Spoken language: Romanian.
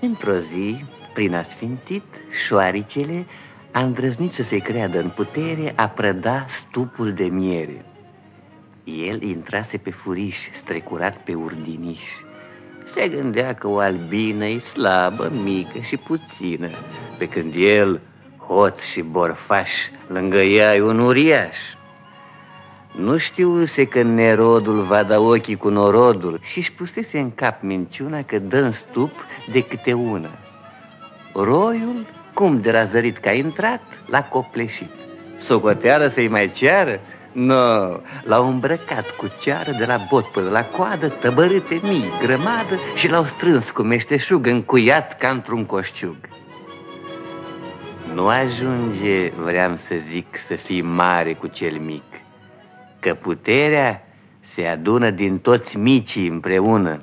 Într-o zi, prin asfintit, șoaricele a îndrăznit să se creadă în putere a prăda stupul de miere. El intrase pe furiș, strecurat pe urdiniș. Se gândea că o albină e slabă, mică și puțină, pe când el, hot și borfaș, lângă ea e un uriaș. Nu știuse că nerodul va da ochii cu norodul și-și pusese în cap minciuna că dă în stup de câte una. Roiul, cum de razărit că a intrat, l-a copleșit. Socoteară să-i mai ceară? Nu, no, l-au îmbrăcat cu ceară de la bot până la coadă, tăbărâte mii, grămadă și l-au strâns cu meșteșug încuiat ca într-un coșciug. Nu ajunge, vreau să zic, să fii mare cu cel mic, că puterea se adună din toți micii împreună.